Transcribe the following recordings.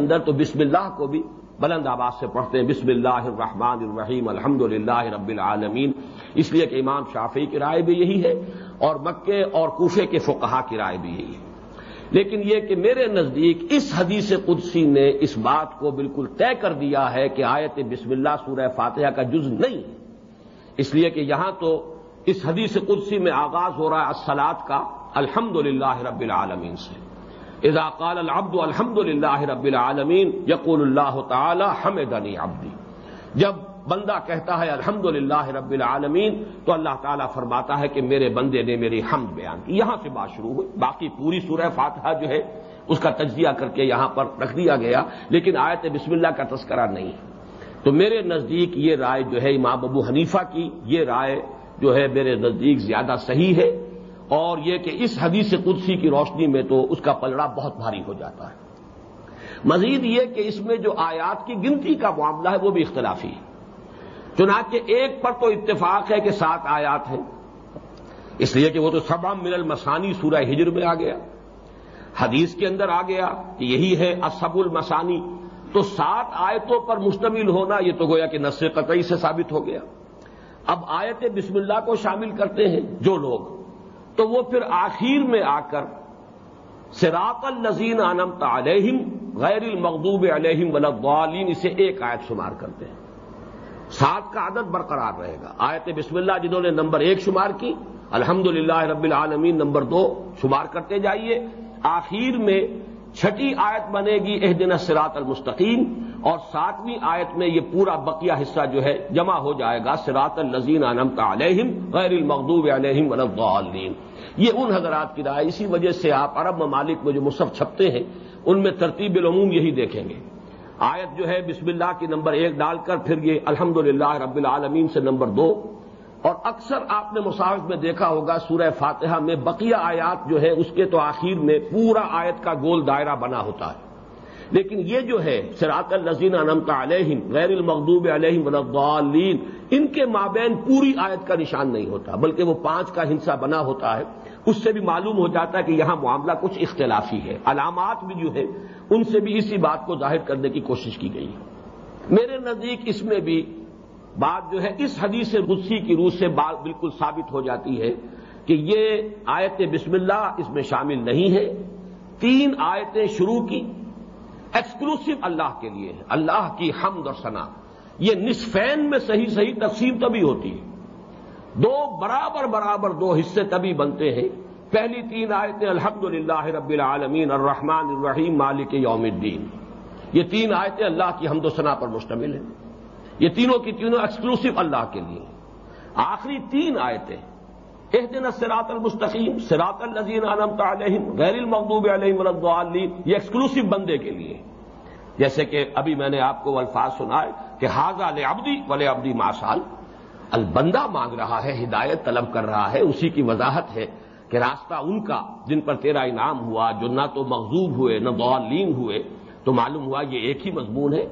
اندر تو بسم اللہ کو بھی بلند آواز سے پڑھتے ہیں۔ بسم اللہ الرحمن الرحیم، الحمد للہ رب العالمین۔ اس لیے کہ امام شافی کی رائے بھی یہی ہے اور مکے اور کوفے کے فقہا کی رائے بھی یہی ہے۔ لیکن یہ کہ میرے نزدیک اس حدیث قدسی نے اس بات کو بالکل طے کر دیا ہے کہ آیت بسم اللہ سورہ فاتحہ کا جز نہیں۔ اس لیے کہ یہاں تو اس حدیث قدسی میں آغاز ہو رہا ہے اسلاد کا الحمد رب العالمین سے۔ اذا قال العبد الحمد للہ رب العالمین، یقول اللہ تعالی، حمدنی عبدی۔ جب بندہ کہتا ہے الحمد للہ رب العالمین، تو اللہ تعالیٰ فرماتا ہے کہ میرے بندے نے میری حمد بیان کی۔ یہاں سے بات شروع ہوئی۔ باقی پوری سورہ فاتحہ جو ہے، اس کا تجزیہ کر کے یہاں پر رکھ دیا گیا، لیکن آیت بسم اللہ کا تذکرہ نہیں۔ تو میرے نزدیک یہ رائے جو ہے امام ابو حنیفہ کی، یہ رائے جو ہے میرے نزدیک زیادہ صحیح ہے۔ اور یہ کہ اس حدیث قدسی کی روشنی میں تو اس کا پلڑا بہت بھاری ہو جاتا ہے۔ مزید یہ کہ اس میں جو آیات کی گنتی کا معاملہ ہے وہ بھی اختلافی ہے۔ چنانچہ ایک پر تو اتفاق ہے کہ سات آیات ہیں۔ اس لیے کہ وہ تو سبا من المسانی سورہ ہجر میں آ گیا۔ حدیث کے اندر آ گیا کہ یہی ہے اسب المسانی تو سات آیتوں پر مشتمل ہونا یہ تو گویا کہ نس قطعی سے ثابت ہو گیا۔ اب آیت بسم اللہ کو شامل کرتے ہیں جو لوگ۔ تو وہ پھر آخر میں آ کر سراق النزین انمتا علیہم غیر المغضوب علیہم ولادین اسے ایک آیت شمار کرتے ہیں۔ سات کا عدد برقرار رہے گا۔ آیت بسم اللہ، جنہوں نے نمبر ایک شمار کی الحمد رب العالمین نمبر دو شمار کرتے جائیے۔ آخر میں چھٹی آیت بنے گی اح دن سراط المستقیم اور ساتویں آیت میں یہ پورا بقیہ حصہ جو ہے جمع ہو جائے گا سراط النزین انمتا علیہم غیر المغضوب علیہم ولادین یہ ان حضرات کی رائے، اسی وجہ سے آپ عرب ممالک میں جو مصحف چھپتے ہیں، ان میں ترتیب العموم یہی دیکھیں گے۔ آیت جو ہے بسم اللہ کی نمبر ایک ڈال کر پھر یہ الحمد رب العالمین سے نمبر دو۔ اور اکثر آپ نے مساحف میں دیکھا ہوگا سورہ فاتحہ میں بقیہ آیات جو ہے اس کے تو آخر میں پورا آیت کا گول دائرہ بنا ہوتا ہے۔ لیکن یہ جو ہے سراط النزین انمتا علیہم غیر المغدوب علیہم ولین ان کے مابین پوری آیت کا نشان نہیں ہوتا، بلکہ وہ پانچ کا ہنسا بنا ہوتا ہے۔ اس سے بھی معلوم ہو جاتا ہے کہ یہاں معاملہ کچھ اختلافی ہے۔ علامات بھی جو ہے ان سے بھی اسی بات کو ظاہر کرنے کی کوشش کی گئی ہے۔ میرے نزدیک اس میں بھی بات جو ہے اس حدیث غصی کی روح سے بات بالکل ثابت ہو جاتی ہے کہ یہ آیت بسم اللہ اس میں شامل نہیں ہے۔ تین آیتیں شروع کی ایکسکلوسو اللہ کے لیے ہے اللہ کی حمد اور ثنا یہ نصفین میں صحیح صحیح تقسیم تبھی ہوتی ہے۔ دو برابر برابر دو حصے تبھی بنتے ہیں۔ پہلی تین آیتیں الحمد للہ رب العالمین الرحمن الرحیم مالک یوم الدین۔ یہ تین آیتیں اللہ کی حمد و ثنا پر مشتمل ہیں۔ یہ تینوں کی تینوں ایکسکلوسو اللہ کے لیے۔ آخری تین آیتیں۔ ایک دن سراط المستقیم سراط النزین عالم تعلیم غیر المقوب علیہ الدعالین یہ ایکسکلوسو بندے کے لیے۔ جیسے کہ ابھی میں نے آپ کو الفاظ سنائے کہ حاضہ لے ابدی ولے ابدی ماسال البندہ مانگ رہا ہے، ہدایت طلب کر رہا ہے، اسی کی وضاحت ہے کہ راستہ ان کا جن پر تیرا انعام ہوا، جو نہ تو مغزوب ہوئے، نہ دعالین ہوئے، تو معلوم ہوا یہ ایک ہی مضمون ہے۔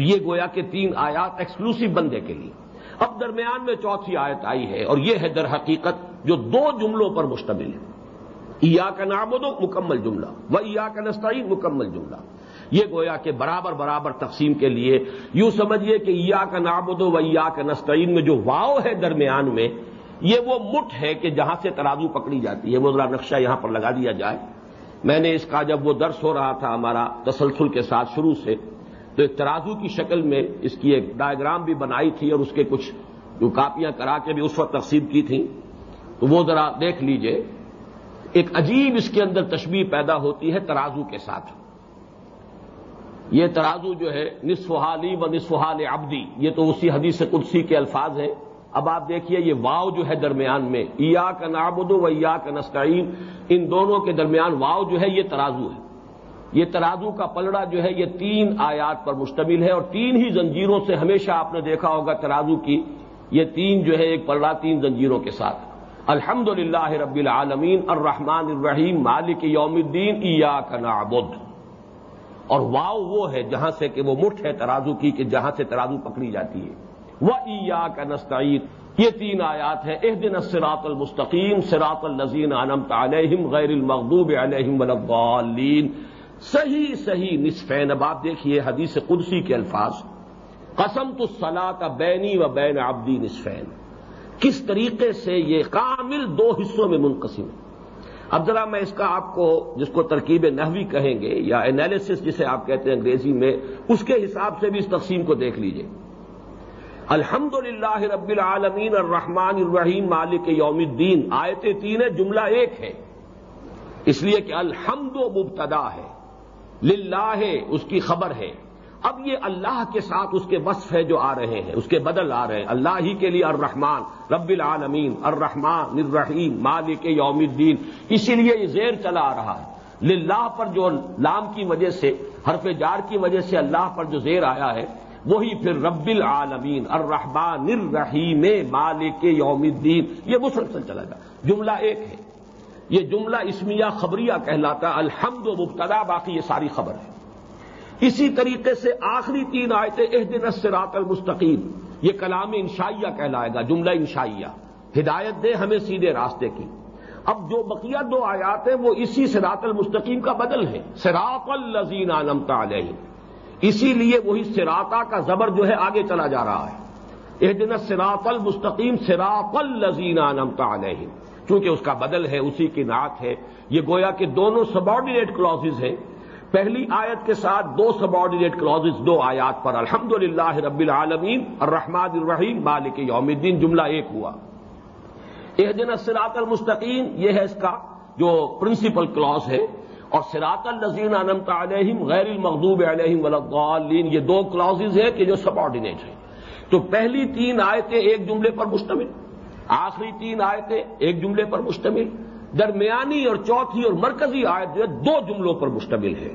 تو یہ گویا کہ تین آیات ایکسکلوسو بندے کے لیے۔ اب درمیان میں چوتھی آیت آئی ہے اور یہ ہے در حقیقت جو دو جملوں پر مشتمل ہے۔ ایا کا نامود مکمل جملہ و ایا کا نسطین مکمل جملہ۔ یہ گویا کہ برابر برابر تقسیم کے لیے یوں سمجھیے کہ یا کا نابود و یا کا نسطین میں جو واؤ ہے درمیان میں، یہ وہ مٹ ہے کہ جہاں سے ترازو پکڑی جاتی ہے۔ وہ ذرا نقشہ یہاں پر لگا دیا جائے۔ میں نے اس کا جب وہ درس ہو رہا تھا ہمارا تسلسل کے ساتھ شروع سے تو ایک ترازو کی شکل میں اس کی ایک ڈائگرام بھی بنائی تھی اور اس کے کچھ جو کاپیاں کرا کے بھی اس وقت تقسیم کی تھیں۔ تو وہ ذرا دیکھ لیجیے۔ ایک عجیب اس کے اندر تشبیح پیدا ہوتی ہے ترازو کے ساتھ۔ یہ ترازو جو ہے نصف حالی و نصف حال ابدی یہ تو اسی حدیث قدسی کے الفاظ ہیں۔ اب آپ دیکھیے یہ واؤ جو ہے درمیان میں ایا کا نابود و یا کا نسکعین ان دونوں کے درمیان واؤ جو ہے یہ ترازو ہے۔ یہ ترازو کا پلڑا جو ہے یہ تین آیات پر مشتمل ہے اور تین ہی زنجیروں سے ہمیشہ آپ نے دیکھا ہوگا ترازو کی، یہ تین جو ہے ایک پلڑا تین زنجیروں کے ساتھ۔ الحمد للہ رب العالمین، الرحمن الرحیم، مالک یوم الدین ایا کا نابود اور واؤ وہ ہے جہاں سے کہ وہ مٹھ ہے ترازو کی کہ جہاں سے ترازو پکڑی جاتی ہے۔ وہ ایا کا نستعید یہ تین آیات ہیں۔ اح دن سراط المستقیم سراط النزین عالم علیہم غیر المغضوب علیہم ولین صحیح صحیح نصفین اب آپ دیکھیے حدیث قدسی کے الفاظ۔ قسم تو سلا کا بینی و بین عبدی نصفین۔ کس طریقے سے یہ کامل دو حصوں میں منقسم ہے؟ اب ذرا میں اس کا آپ کو، جس کو ترکیب نحوی کہیں گے یا انالیسس جسے آپ کہتے ہیں انگریزی میں، اس کے حساب سے بھی اس تقسیم کو دیکھ لیجیے۔ الحمد رب العالمین الرحمن الرحیم مالک یوم الدین۔ آیت تین جملہ ایک ہے۔ اس لیے کہ الحمد و مبتدا ہے۔ للہ اس کی خبر ہے۔ اب یہ اللہ کے ساتھ اس کے وصف ہے جو آ رہے ہیں، اس کے بدل آ رہے ہیں۔ اللہ ہی کے لیے الرحمان رب العالمین الرحمان الرحیم، مالک یوم الدین۔ اسی لیے یہ زیر چلا آ رہا ہے۔ للہ پر جو لام کی وجہ سے، حرف جار کی وجہ سے اللہ پر جو زیر آیا ہے، وہی پھر رب العالمین الرحمان الرحیم، مالک یوم الدین۔ یہ مسلسل چلا گا جملہ ایک ہے۔ یہ جملہ اسمیہ خبریہ کہلاتا الحمد و مبتدا، باقی یہ ساری خبر ہے۔ اسی طریقے سے آخری تین آیتیں دن الصراط المستقیم، یہ کلام انشائیہ کہلائے گا، جملہ انشائیہ۔ ہدایت دے ہمیں سیدھے راستے کی۔ اب جو بقیہ دو آیات ہیں، وہ اسی سراط المستقیم کا بدل ہے سراط الزین عالم علیہ اسی لیے وہی سراتا کا زبر جو ہے آگے چلا جا رہا ہے۔ ایک دن سراط المستقیم سراط الزین عالم علیہ چونکہ اس کا بدل ہے، اسی کی نعت ہے۔ یہ گویا کہ دونوں سبارڈینیٹ کلازز ہیں۔ پہلی آیت کے ساتھ دو سبارڈینیٹ کلازز دو آیات پر۔ الحمد رب العالمین، الرحمن الرحیم، مالک یوم الدین، جملہ ایک ہوا۔ یہ دن سراط المستقیم، یہ ہے اس کا جو پرنسپل کلاز ہے۔ اور سراط النزین انمت علیہم، غیر المغضوب علیہم ولین یہ دو کلازز ہیں کہ جو سبارڈینیٹ ہیں۔ تو پہلی تین آیتیں ایک جملے پر مشتمل۔ آخری تین آیتیں ایک جملے پر مشتمل۔ درمیانی اور چوتھی اور مرکزی آیت جو ہے، دو جملوں پر مشتمل ہے۔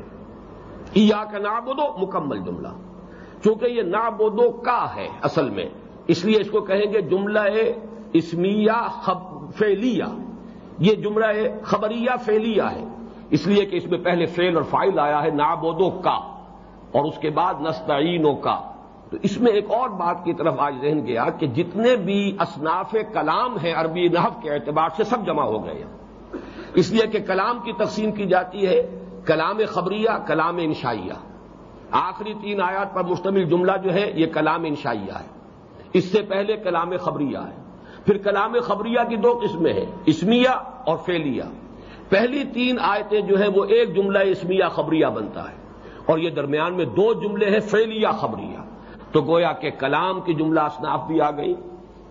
ایا کا نابودو مکمل جملہ۔ چونکہ یہ نابودو کا ہے اصل میں۔ اس لیے اس کو کہیں گے جملہ اسمیہ فیلیا یہ جملہ خبریہ فیلیا ہے۔ اس لیے کہ اس میں پہلے فیل اور فائل آیا ہے نابودو کا۔ اور اس کے بعد نستعینوں کا۔ تو اس میں ایک اور بات کی طرف آج ذہن گیا کہ جتنے بھی اصناف کلام ہیں عربی نحف کے اعتبار سے سب جمع ہو گئے ہیں۔ اس لیے کہ کلام کی تقسیم کی جاتی ہے، کلام خبریہ، کلام انشائیہ۔ آخری تین آیات پر مشتمل جملہ جو ہے، یہ کلام انشائیہ ہے۔ اس سے پہلے کلام خبریہ ہے۔ پھر کلام خبریہ کی دو قسمیں ہیں، اسمیہ اور فیلیہ پہلی تین آیتیں جو ہے وہ ایک جملہ اسمیہ خبریہ بنتا ہے۔ اور یہ درمیان میں دو جملے ہیں فیلیہ خبریہ۔ تو گویا کے کلام کی جملہ اصناف بھی آ گئی۔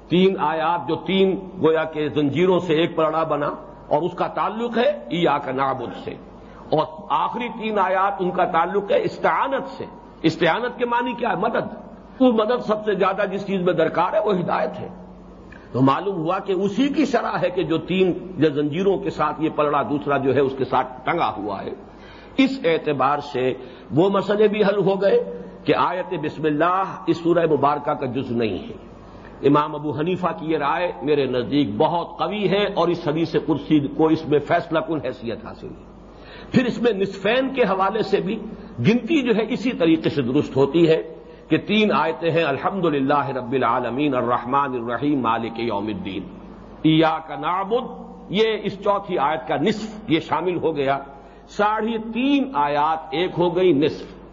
تین آیات جو تین گویا کے زنجیروں سے ایک پرڑا بنا اور اس کا تعلق ہے ایا کا نابد سے۔ اور آخری تین آیات ان کا تعلق ہے استعانت سے۔ استعانت کے معنی کیا ہے؟ مدد۔ وہ مدد سب سے زیادہ جس چیز میں درکار ہے وہ ہدایت ہے۔ تو معلوم ہوا کہ اسی کی شرح ہے کہ جو تین زنجیروں کے ساتھ یہ پلڑا دوسرا جو ہے اس کے ساتھ ٹنگا ہوا ہے۔ اس اعتبار سے وہ مسئلے بھی حل ہو گئے۔ کہ آیت بسم اللہ اس سورہ مبارکہ کا جز نہیں ہے۔ امام ابو حنیفہ کی یہ رائے میرے نزدیک بہت قوی ہے اور اس حدیث کرسی کو اس میں فیصلہ کن حیثیت حاصل ہے۔ پھر اس میں نصفین کے حوالے سے بھی گنتی جو ہے اسی طریقے سے درست ہوتی ہے کہ تین آیتیں ہیں الحمد رب العالمین، الرحمن الرحیم، مالک یوم الدین۔ ایا کا نابد یہ اس چوتھی آیت کا نصف یہ شامل ہو گیا۔ ساڑھے تین آیات ایک ہو گئی، نصف۔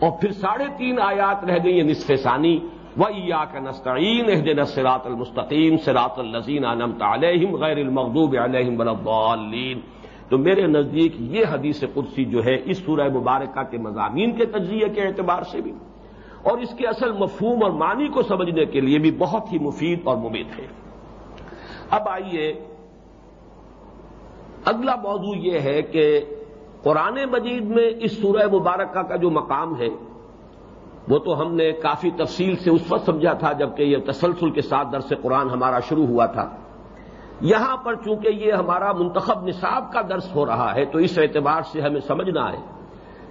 اور پھر ساڑھے تین آیات رہ گئی نصف ثانی و ایا کا نستعین اہدن سراط المستقیم سراط الزین انمت علیہم غیر المغضوب علیہم ولین تو میرے نزدیک یہ حدیث قدسی جو ہے، اس سورہ مبارکہ کے مضامین کے تجزیے کے اعتبار سے بھی، اور اس کے اصل مفہوم اور معنی کو سمجھنے کے لیے بھی بہت ہی مفید اور مبید ہے۔ اب آئیے، اگلا موضوع یہ ہے کہ قرآن مجید میں اس سورہ مبارکہ کا جو مقام ہے، وہ تو ہم نے کافی تفصیل سے اس وقت سمجھا تھا جبکہ یہ تسلسل کے ساتھ درس قرآن ہمارا شروع ہوا تھا۔ یہاں پر چونکہ یہ ہمارا منتخب نصاب کا درس ہو رہا ہے، تو اس اعتبار سے ہمیں سمجھنا ہے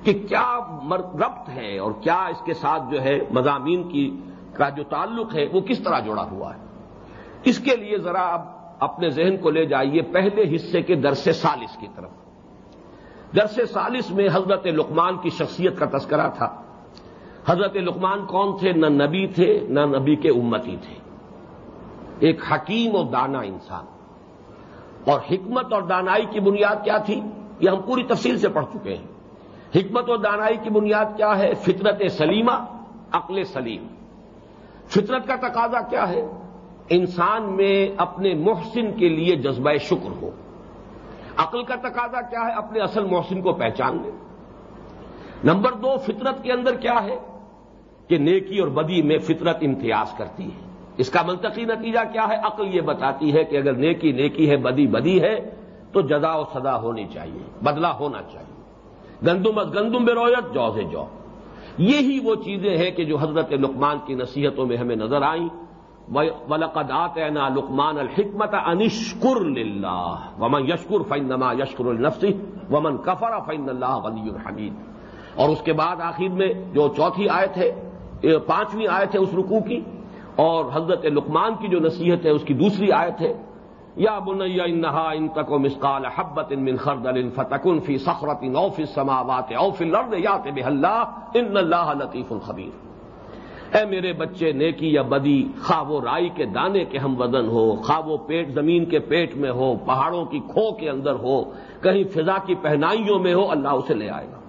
کہ کیا ربط ہے اور کیا اس کے ساتھ جو ہے مضامین کی کا جو تعلق ہے، وہ کس طرح جڑا ہوا ہے۔ اس کے لیے ذرا اب اپنے ذہن کو لے جائیے پہلے حصے کے درس سالس کی طرف۔ درس سالس میں حضرت لقمان کی شخصیت کا تذکرہ تھا۔ حضرت لقمان کون تھے؟ نہ نبی تھے، نہ نبی کے امتی تھے۔ ایک حکیم اور دانا انسان۔ اور حکمت اور دانائی کی بنیاد کیا تھی؟ یہ ہم پوری تفصیل سے پڑھ چکے ہیں۔ حکمت و دانائی کی بنیاد کیا ہے؟ فطرت سلیمہ، عقل سلیم۔ فطرت کا تقاضا کیا ہے؟ انسان میں اپنے محسن کے لیے جذبہ شکر ہو۔ عقل کا تقاضا کیا ہے؟ اپنے اصل محسن کو پہچان لے۔ نمبر دو، فطرت کے اندر کیا ہے؟ کہ نیکی اور بدی میں فطرت امتیاز کرتی ہے۔ اس کا منطقی نتیجہ کیا ہے؟ عقل یہ بتاتی ہے کہ اگر نیکی نیکی ہے، بدی بدی ہے، تو جدا و سدا ہونی چاہیے بدلا ہونا چاہیے۔ گندم از گندم بے رویت جو سے جو یہی وہ چیزیں ہیں کہ جو حضرت لقمان کی نصیحتوں میں ہمیں نظر آئیں۔ ولقد آتینا لقمان الحکمت انشکر للہ ومن یشکر فین نما یشکر النفسی ومن کفر فین اللہ ولی الحمید اور اس کے بعد آخر میں جو چوتھی آیت ہے پانچویں آیت ہے اس رکوع کی، اور حضرت لقمان کی جو نصیحت ہے، اس کی دوسری آیت ہے۔ یا بنیا انہا ان تک و مسقال حبت ان من خردل ان فتکن فی سخرت او فی السماوات او فی الارض یات بہلہ ان اللہ لطیف الخبیر اے میرے بچے نیکی یا بدی، خواہ وہ رائی کے دانے کے ہم وزن ہو، خواہ وہ پیٹ زمین کے پیٹ میں ہو، پہاڑوں کی کھو کے اندر ہو، کہیں فضا کی پہنائیوں میں ہو، اللہ اسے لے آئے گا۔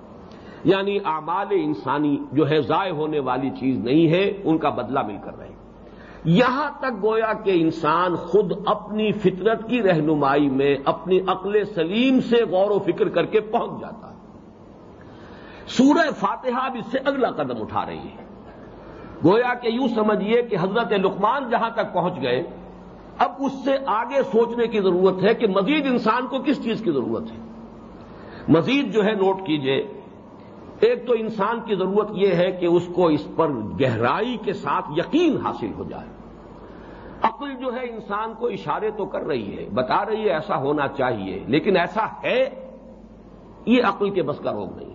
یعنی اعمال انسانی جو ہے ضائع ہونے والی چیز نہیں ہے، ان کا بدلہ مل کر رہے۔ یہاں تک گویا کہ انسان خود اپنی فطرت کی رہنمائی میں، اپنی عقل سلیم سے غور و فکر کر کے پہنچ جاتا ہے۔ سورہ فاتحہ بھی اس سے اگلا قدم اٹھا رہی ہے۔ گویا کہ یوں سمجھیے کہ حضرت لقمان جہاں تک پہنچ گئے، اب اس سے آگے سوچنے کی ضرورت ہے کہ مزید انسان کو کس چیز کی ضرورت ہے؟ مزید جو ہے نوٹ کیجیے، ایک تو انسان کی ضرورت یہ ہے کہ اس کو اس پر گہرائی کے ساتھ یقین حاصل ہو جائے۔ عقل جو ہے انسان کو اشارے تو کر رہی ہے، بتا رہی ہے ایسا ہونا چاہیے، لیکن ایسا ہے، یہ عقل کے بس کا روگ نہیں۔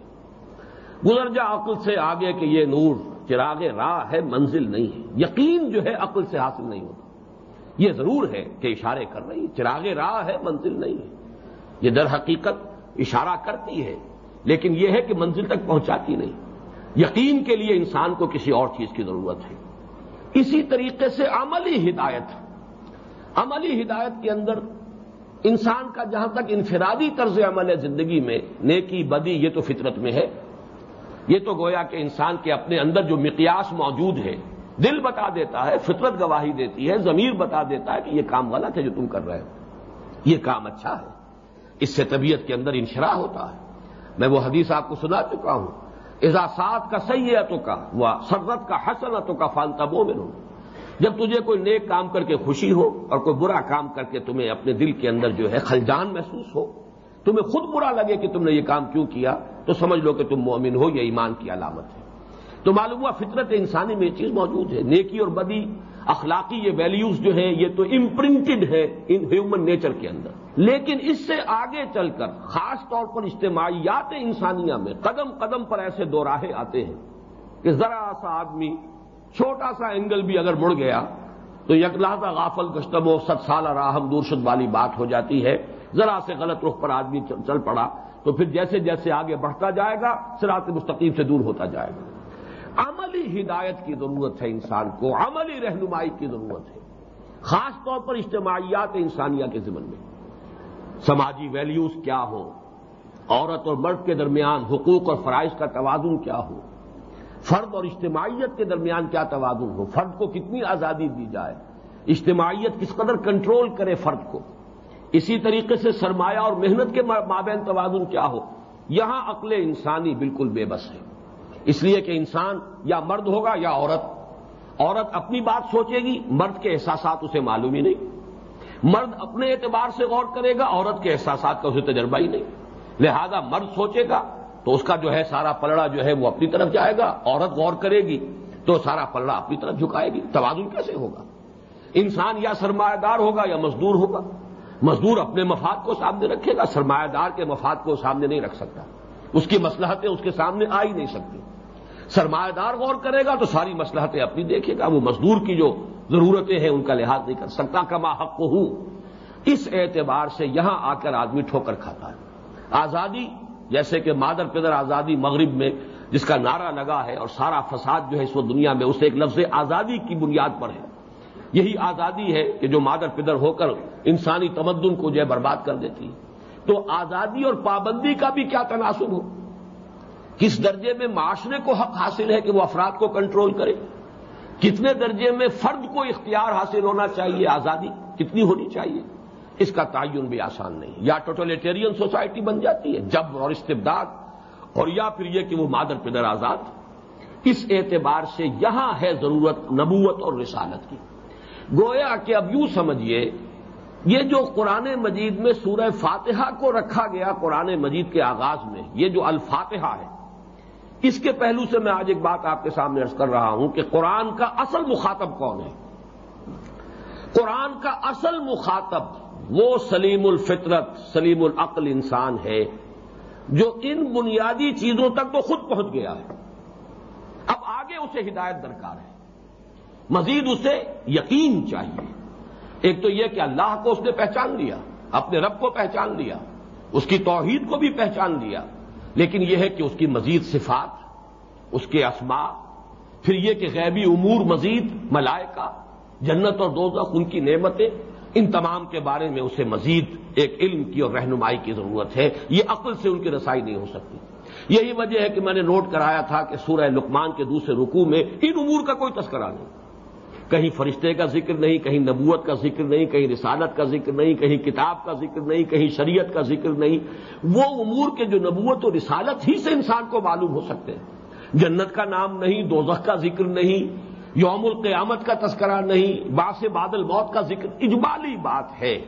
گزر جا عقل سے آگے کہ یہ نور چراغ راہ ہے، منزل نہیں ہے۔ یقین جو ہے، عقل سے حاصل نہیں ہوتا۔ یہ ضرور ہے کہ اشارے کر رہی ہے چراغ راہ ہے، منزل نہیں ہے۔ یہ در حقیقت اشارہ کرتی ہے، لیکن یہ ہے کہ منزل تک پہنچاتی نہیں۔ یقین کے لیے انسان کو کسی اور چیز کی ضرورت ہے۔ اسی طریقے سے عملی ہدایت۔ عملی ہدایت کے اندر انسان کا جہاں تک انفرادی طرز عمل ہے زندگی میں، نیکی، بدی، یہ تو فطرت میں ہے۔ یہ تو گویا کہ انسان کے اپنے اندر جو مقیاس موجود ہے، دل بتا دیتا ہے، فطرت گواہی دیتی ہے، ضمیر بتا دیتا ہے کہ یہ کام غلط ہے جو تم کر رہے ہو۔ یہ کام اچھا ہے۔ اس سے طبیعت کے اندر انشرا ہوتا ہے۔ میں وہ حدیث آپ کو سنا چکا ہوں۔ اضاسات کا سیتوں کا وہ سرت کا حسنتوں کا فانتا وہ میں جب تجھے کوئی نیک کام کر کے خوشی ہو اور کوئی برا کام کر کے تمہیں اپنے دل کے اندر جو ہے خلجان محسوس ہو تمہیں خود برا لگے کہ تم نے یہ کام کیوں کیا؟ تو سمجھ لو کہ تم مومن ہو، یہ ایمان کی علامت ہے۔ تو معلوم ہوا فطرت انسانی میں یہ چیز موجود ہے۔ نیکی اور بدی، اخلاقی یہ ویلیوز جو ہیں، یہ تو امپرنٹڈ ہے ان ہیومن نیچر کے اندر۔ لیکن اس سے آگے چل کر، خاص طور پر اجتماعیات انسانیہ میں قدم قدم پر ایسے دو راہے آتے ہیں کہ ذرا سا آدمی، چھوٹا سا اینگل بھی اگر مڑ گیا، تو یک غافل گشتم و ست سالہ راہم دورشد والی بات ہو جاتی ہے۔ ذرا سے غلط رخ پر آدمی چل پڑا تو پھر جیسے جیسے آگے بڑھتا جائے گا سرات مستقیم سے دور ہوتا جائے گا۔ عملی ہدایت کی ضرورت ہے انسان کو، عملی رہنمائی کی ضرورت ہے۔ خاص طور پر اجتماعیات انسانیہ کے ذمن میں۔ سماجی ویلیوز کیا ہو عورت اور مرد کے درمیان حقوق اور فرائض کا توازن کیا ہو؟ فرد اور اجتماعیت کے درمیان کیا توازن ہو؟ فرد کو کتنی آزادی دی جائے؟ اجتماعیت کس قدر کنٹرول کرے فرد کو؟ اسی طریقے سے سرمایہ اور محنت کے مابین توازن کیا ہو؟ یہاں عقل انسانی بالکل بے بس ہے۔ اس لیے کہ انسان یا مرد ہوگا یا عورت۔ عورت اپنی بات سوچے گی، مرد کے احساسات اسے معلوم ہی نہیں۔ مرد اپنے اعتبار سے غور کرے گا، عورت کے احساسات کا اسے تجربہ ہی نہیں۔ لہذا مرد سوچے گا تو اس کا جو ہے سارا پلڑا جو ہے وہ اپنی طرف جائے گا۔ عورت غور کرے گی تو سارا پلڑا اپنی طرف جھکائے گی۔ توازن کیسے ہوگا؟ انسان یا سرمایہ دار ہوگا یا مزدور ہوگا۔ مزدور اپنے مفاد کو سامنے رکھے گا، سرمایہ دار کے مفاد کو سامنے نہیں رکھ سکتا۔ اس کی مسلحتیں اس کے سامنے آ ہی نہیں سکتی۔ سرمایہ دار غور کرے گا تو ساری مسلحتیں اپنی دیکھے گا۔ وہ مزدور کی جو ضرورتیں ہیں ان کا لحاظ نہیں کر سکتا۔ کما حق ہوں اس اعتبار سے یہاں آ کر آدمی ٹھوکر کھاتا ہے۔ آزادی، جیسے کہ مادر پدر آزادی مغرب میں جس کا نعرہ لگا ہے اور سارا فساد جو ہے اس وقت دنیا میں اسے ایک لفظ آزادی کی بنیاد پر ہے۔ یہی آزادی ہے کہ جو مادر پدر ہو کر انسانی تمدن کو جو ہے برباد کر دیتی ہے۔ تو آزادی اور پابندی کا بھی کیا تناسب ہو؟ کس درجے میں معاشرے کو حق حاصل ہے کہ وہ افراد کو کنٹرول کرے؟ کتنے درجے میں فرد کو اختیار حاصل ہونا چاہیے آزادی؟ کتنی ہونی چاہیے؟ اس کا تعین بھی آسان نہیں۔ یا ٹوٹلیٹیرین سوسائٹی بن جاتی ہے جب اور استبداد، اور یا پھر یہ کہ وہ مادر پدر آزاد۔ اس اعتبار سے یہاں ہے ضرورت نبوت اور رسالت کی۔ گویا کہ اب یوں سمجھیے، یہ جو قرآن مجید میں سورہ فاتحہ کو رکھا گیا، قرآن مجید کے آغاز میں، یہ جو الفاتحہ ہے، اس کے پہلو سے میں آج ایک بات آپ کے سامنے ارض کر رہا ہوں کہ قرآن کا اصل مخاطب کون ہے؟ قرآن کا اصل مخاطب وہ سلیم الفطرت، سلیم العقل انسان ہے جو ان بنیادی چیزوں تک تو خود پہنچ گیا ہے۔ اب آگے اسے ہدایت درکار ہے۔ مزید اسے یقین چاہیے۔ ایک تو یہ کہ اللہ کو اس نے پہچان لیا، اپنے رب کو پہچان لیا، اس کی توحید کو بھی پہچان لیا، لیکن یہ ہے کہ اس کی مزید صفات، اس کے اسماء، پھر یہ کہ غیبی امور، مزید، ملائکہ، جنت اور دوزخ، ان کی نعمتیں، ان تمام کے بارے میں اسے مزید ایک علم کی اور رہنمائی کی ضرورت ہے۔ یہ عقل سے ان کی رسائی نہیں ہو سکتی۔ یہی وجہ ہے کہ میں نے نوٹ کرایا تھا کہ سورہ لقمان کے دوسرے رکوع میں ان امور کا کوئی تذکرہ نہیں۔ کہیں فرشتے کا ذکر نہیں، کہیں نبوت کا ذکر نہیں، کہیں رسالت کا ذکر نہیں، کہیں کتاب کا ذکر نہیں، کہیں شریعت کا ذکر نہیں۔ وہ امور کے جو نبوت و رسالت ہی سے انسان کو معلوم ہو سکتے ہیں۔ جنت کا نام نہیں، دوزخ کا ذکر نہیں، یوم القیامت کا تذکرہ نہیں باس بادل موت کا ذکر۔ اجمالی بات ہے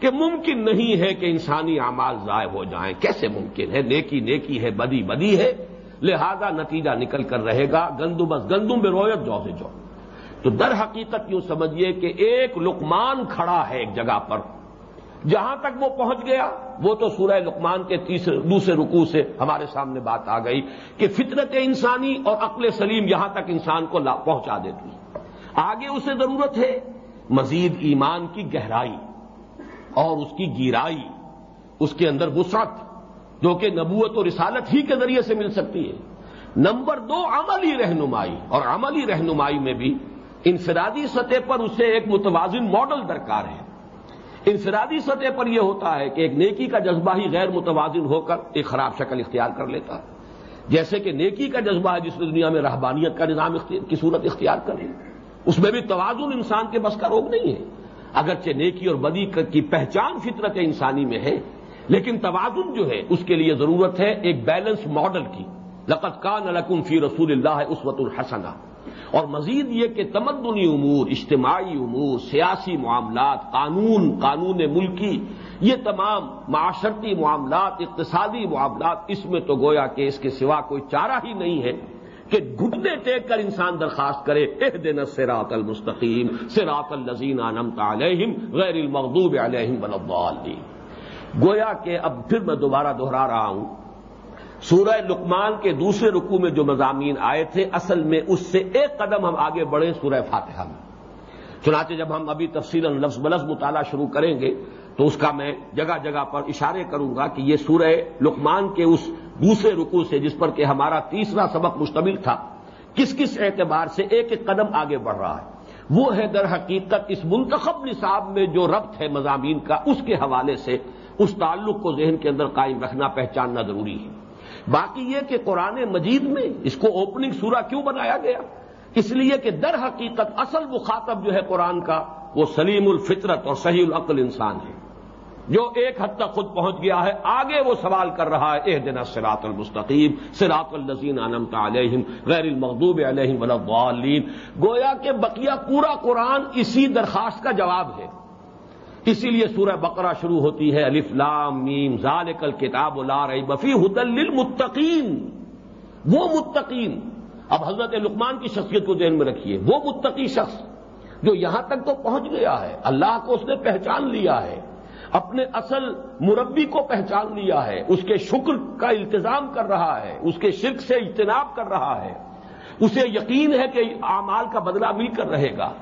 کہ ممکن نہیں ہے کہ انسانی اعمال ضائع ہو جائیں۔ کیسے ممکن ہے؟ نیکی نیکی ہے، بدی بدی ہے۔ لہذا نتیجہ نکل کر رہے گا۔ گندم بس گندم بے رویت جو سے جو۔ تو در حقیقت یوں سمجھیے کہ ایک لقمان کھڑا ہے ایک جگہ پر۔ جہاں تک وہ پہنچ گیا، وہ تو سورہ لقمان کے تیسرے، دوسرے رکوع سے ہمارے سامنے بات آ گئی کہ فطرت انسانی اور عقل سلیم یہاں تک انسان کو پہنچا دیتی۔ آگے اسے ضرورت ہے مزید ایمان کی گہرائی اور اس کی گیرائی، اس کے اندر وسعت، جو کہ نبوت اور رسالت ہی کے ذریعے سے مل سکتی ہے۔ نمبر دو، عملی رہنمائی اور عملی رہنمائی میں بھی انفرادی سطح پر اسے ایک متوازن ماڈل درکار ہے۔ انفرادی سطح پر یہ ہوتا ہے کہ ایک نیکی کا جذبہ ہی غیر متوازن ہو کر ایک خراب شکل اختیار کر لیتا ہے۔ جیسے کہ نیکی کا جذبہ ہے جس نے دنیا میں رہبانیت کا نظام کی صورت اختیار کر لی اس میں بھی توازن انسان کے بس کا روگ نہیں ہے۔ اگرچہ نیکی اور بدی کی پہچان فطرت انسانی میں ہے، لیکن توازن جو ہے، اس کے لیے ضرورت ہے ایک بیلنس ماڈل کی۔ لقت کا نلکم فی رسول اللہ اسوت الحسنہ اور مزید یہ کہ تمدنی امور، اجتماعی امور، سیاسی معاملات، قانون قانون ملکی، یہ تمام معاشرتی معاملات، اقتصادی معاملات، اس میں تو گویا کہ اس کے سوا کوئی چارہ ہی نہیں ہے کہ گھٹنے ٹیک کر انسان درخواست کرے اح دن سراط المستقیم سراط الزین انمت علیہم غیر المغضوب علیہم بلبال گویا کہ اب پھر میں دوبارہ دوہرا رہا ہوں سورہ لقمان کے دوسرے رکوع میں جو مضامین آئے تھے، اصل میں اس سے ایک قدم ہم آگے بڑھے سورہ فاتحہ میں۔ چنانچہ جب ہم ابھی تفصیل لفظ بلفظ مطالعہ شروع کریں گے، تو اس کا میں جگہ جگہ پر اشارے کروں گا کہ یہ سورہ لقمان کے اس دوسرے رکوع سے، جس پر کہ ہمارا تیسرا سبق مشتمل تھا، کس کس اعتبار سے ایک ایک قدم آگے بڑھ رہا ہے۔ وہ ہے در حقیقت اس منتخب نصاب میں جو ربط ہے مضامین کا، اس کے حوالے سے اس تعلق کو ذہن کے اندر قائم رکھنا، پہچاننا ضروری ہے۔ باقی یہ کہ قرآن مجید میں اس کو اوپننگ سورہ کیوں بنایا گیا؟ اس لیے کہ در حقیقت اصل مخاطب جو ہے قرآن کا وہ سلیم الفطرت اور صحیح العقل انسان ہے۔ جو ایک حد تک خود پہنچ گیا ہے، آگے وہ سوال کر رہا ہے اح دن سراط المستقیم سراط النزین انمت علیہم غیر المغضوب علیہم ولین گویا کہ بقیہ پورا قرآن اسی درخواست کا جواب ہے۔ اسی لیے سورہ بقرہ شروع ہوتی ہے، الف لام میم، ذالک الکتاب لا رہی بفی حدل للمتقین۔ وہ متقین۔ اب حضرت لقمان کی شخصیت کو ذہن میں رکھیے۔ وہ متقی شخص جو یہاں تک تو پہنچ گیا ہے۔ اللہ کو اس نے پہچان لیا ہے۔ اپنے اصل مربی کو پہچان لیا ہے۔ اس کے شکر کا التظام کر رہا ہے۔ اس کے شرک سے اجتناب کر رہا ہے۔ اسے یقین ہے کہ اعمال کا بدلہ مل کر رہے گا۔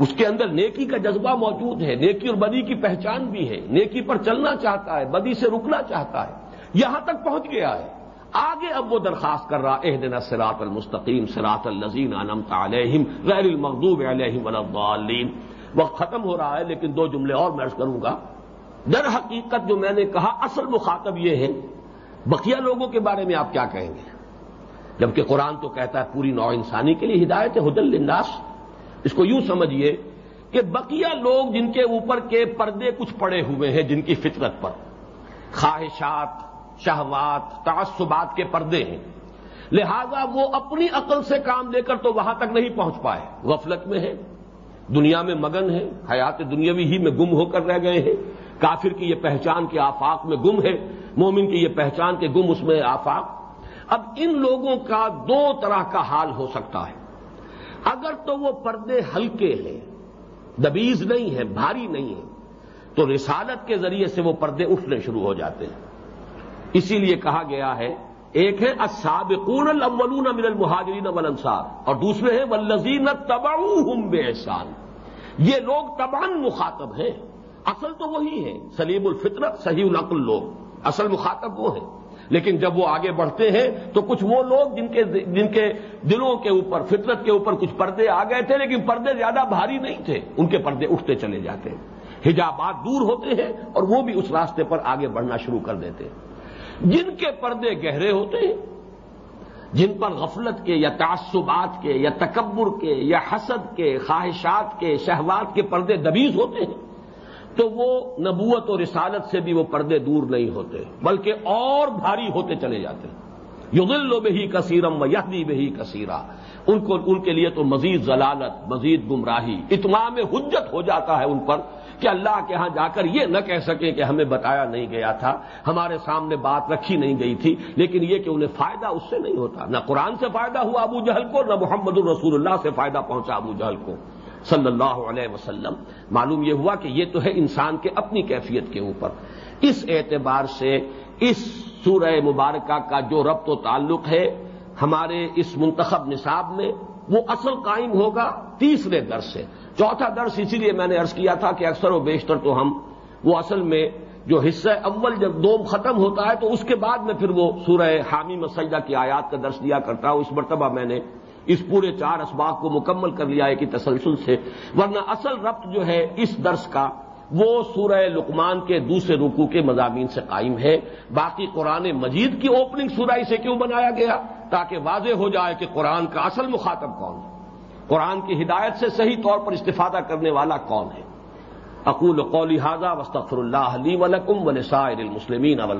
اس کے اندر نیکی کا جذبہ موجود ہے، نیکی اور بدی کی پہچان بھی ہے۔ نیکی پر چلنا چاہتا ہے، بدی سے رکنا چاہتا ہے۔ یہاں تک پہنچ گیا ہے۔ آگے اب وہ درخواست کر رہا اح دن سراط المستقیم سراط الزین انمت علیہم، غیر المغضوب علیہم الضالین۔ وقت ختم ہو رہا ہے، لیکن دو جملے اور میں کروں گا۔ در حقیقت جو میں نے کہا، اصل مخاطب یہ ہے، بقیہ لوگوں کے بارے میں آپ کیا کہیں گے؟ جبکہ قرآن تو کہتا ہے پوری نو انسانی کے لیے ہدایت ہے حدل الناس اس کو یوں سمجھیے کہ بقیہ لوگ جن کے اوپر کے پردے کچھ پڑے ہوئے ہیں جن کی فطرت پر۔ خواہشات، شہوات، تعصبات کے پردے ہیں۔ لہذا وہ اپنی عقل سے کام لے کر تو وہاں تک نہیں پہنچ پائے۔ غفلت میں ہے دنیا میں مگن ہے حیات دنیاوی ہی میں گم ہو کر رہ گئے ہیں۔ کافر کی یہ پہچان کے آفاق میں گم ہے مومن کی یہ پہچان کے گم اس میں آفاق۔ اب ان لوگوں کا دو طرح کا حال ہو سکتا ہے۔ اگر تو وہ پردے ہلکے ہیں، دبیز نہیں ہے بھاری نہیں ہے تو رسالت کے ذریعے سے وہ پردے اٹھنے شروع ہو جاتے ہیں۔ اسی لیے کہا گیا ہے، ایک ہے السابقون الاولون من المہاجرین والانصار اور دوسرے ہیں والذین تبعوہم بے احسان یہ لوگ تبان مخاطب ہیں۔ اصل تو وہی ہے سلیم الفطرت، صحیح العقل لوگ۔ اصل مخاطب وہ ہیں۔ لیکن جب وہ آگے بڑھتے ہیں تو کچھ وہ لوگ جن کے جن کے دلوں کے اوپر، فطرت کے اوپر کچھ پردے آ گئے تھے، لیکن پردے زیادہ بھاری نہیں تھے، ان کے پردے اٹھتے چلے جاتے ہیں۔ حجابات دور ہوتے ہیں اور وہ بھی اس راستے پر آگے بڑھنا شروع کر دیتے ہیں۔ جن کے پردے گہرے ہوتے ہیں، جن پر غفلت کے یا تعصبات کے یا تکبر کے یا حسد کے، خواہشات کے، شہوات کے پردے دبیز ہوتے ہیں تو وہ نبوت اور رسالت سے بھی وہ پردے دور نہیں ہوتے، بلکہ اور بھاری ہوتے چلے جاتے۔ یغل و بہی کثیرم و یہدی بہی کثیرہ ان کو، ان کے لیے تو مزید ضلالت، مزید گمراہی، اتمام حجت ہو جاتا ہے ان پر کہ اللہ کے ہاں جا کر یہ نہ کہہ سکیں کہ ہمیں بتایا نہیں گیا تھا، ہمارے سامنے بات رکھی نہیں گئی تھی، لیکن یہ کہ انہیں فائدہ اس سے نہیں ہوتا۔ نہ قرآن سے فائدہ ہوا ابو جہل کو، نہ محمد الرسول اللہ سے فائدہ پہنچا ابو جہل کو۔ صلی اللہ علیہ وسلم، معلوم یہ ہوا کہ یہ تو ہے انسان کے اپنی کیفیت کے اوپر۔ اس اعتبار سے اس سورہ مبارکہ کا جو ربط و تعلق ہے، ہمارے اس منتخب نصاب میں وہ اصل قائم ہوگا تیسرے درس سے۔ چوتھا درس اسی لیے میں نے ارض کیا تھا کہ اکثر و بیشتر تو ہم وہ اصل میں جو حصہ اول جب دوم ختم ہوتا ہے تو اس کے بعد میں پھر وہ سورہ حامی مسجدہ کی آیات کا درس دیا کرتا ہوں۔ اس مرتبہ میں نے اس پورے چار اسباق کو مکمل کر لیا ہے کہ تسلسل سے، ورنہ اصل ربط جو ہے اس درس کا، وہ سورہ لقمان کے دوسرے رکو کے مضامین سے قائم ہے۔ باقی قرآن مجید کی اوپننگ سورہ سے کیوں بنایا گیا؟ تاکہ واضح ہو جائے کہ قرآن کا اصل مخاطب کون ہے۔ قرآن کی ہدایت سے صحیح طور پر استفادہ کرنے والا کون ہے؟ اقول قولی حاضہ وسطر اللہ علی ولکم ولسائر المسلمین اول